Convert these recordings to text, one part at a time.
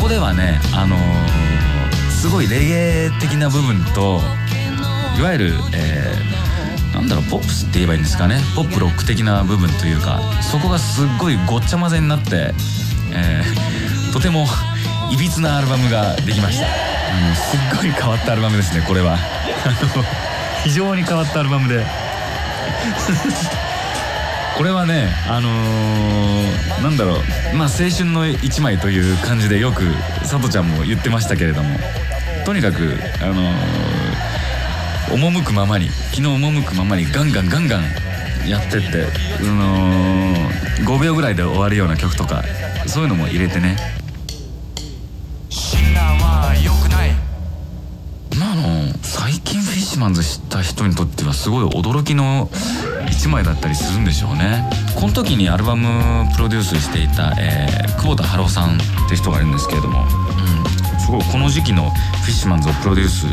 こではねあのー、すごいレゲエ的な部分といわゆる、えー、なんだろうポップスって言えばいいんですかね。ポップロック的な部分というかそこがすっごいごっちゃ混ぜになって、えー、とてもいびつなアルバムができました、うん、すっごい変わったアルバムですねこれは。非常に変わったアルバムで。これはねあのー、なんだろうまあ青春の一枚という感じでよくさとちゃんも言ってましたけれどもとにかくあのー、赴くままに昨日赴くままにガンガンガンガンやってって、あのー、5秒ぐらいで終わるような曲とかそういうのも入れてね。最近フィッシュマンズ知った人にとってはすごい驚きの1枚だったりするんでしょうね。この時にアルバムプロデュースしていた、えー、久保田春夫さんって人がいるんですけれども、うん、すごいこの時期のフィッシュマンズをプロデュース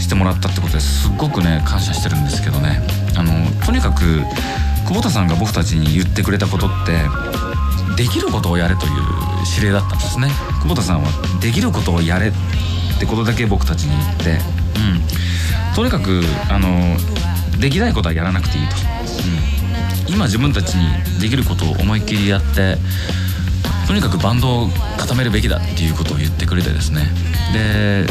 してもらったってことですっごくね感謝してるんですけどね。あのとにかく久保田さんが僕たちに言ってくれたことってできることをやれという指令だったんですね。久保田さんはできることをやれってことだけ僕たちに言って、うん、とにかくあのできないことはやらなくていいと、うん、今自分たちにできることを思いっきりやってとにかくバンドを固めるべきだっていうことを言ってくれてですね。で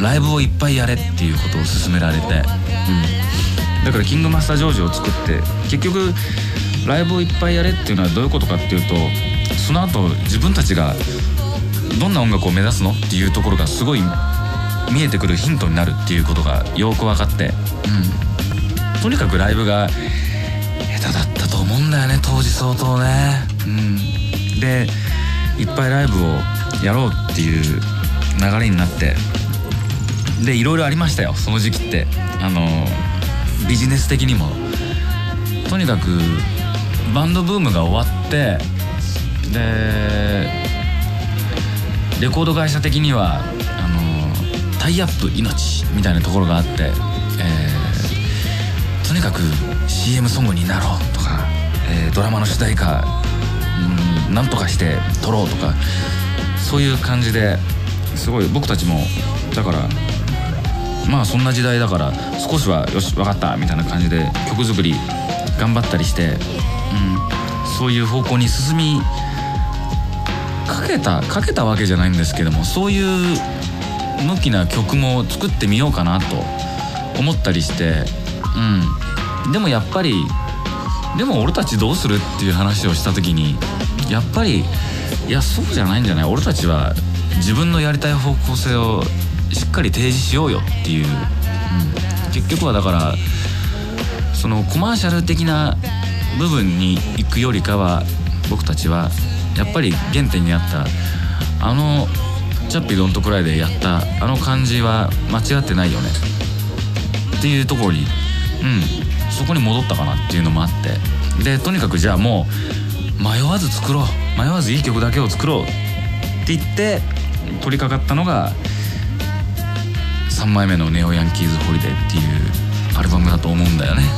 ライブをいっぱいやれっていうことを勧められて、うん、だからキングマスタージョージを作って結局ライブをいっぱいやれっていうのはどういうことかっていうとその後自分たちがどんな音楽を目指すのっていうところがすごい見えてくるヒントになるっていうことがよく分かって、うん、とにかくライブが下手だったと思うんだよね当時相当ね。うん。でいっぱいライブをやろうっていう流れになって。でいろいろありましたよその時期って。あのビジネス的にも。とにかくバンドブームが終わってでレコード会社的にはあのタイアップ命みたいなところがあって、えとにかく CM ソングになろうとか、えー、ドラマの主題歌うんなんとかして撮ろうとかそういう感じですごい僕たちもだからまあそんな時代だから少しはよし分かったみたいな感じで曲作り頑張ったりして、うん、そういう方向に進みかけたかけたわけじゃないんですけどもそういう向きな曲も作ってみようかなと思ったりしてうん。でもやっぱりでも俺たちどうするっていう話をした時にやっぱりいやそうじゃないんじゃない？俺たちは自分のやりたい方向性をしっかり提示しようよっていう、うん、結局はだからそのコマーシャル的な部分に行くよりかは僕たちはやっぱり原点にあったあのチャッピードントくらいでやったあの感じは間違ってないよね。っていうところにうん。そこに戻ったかなっていうのもあって。でとにかくじゃあもう迷わず作ろう。迷わずいい曲だけを作ろうって言って取り掛かったのが3枚目の「ネオヤンキーズ・ホリデー」っていうアルバムだと思うんだよね。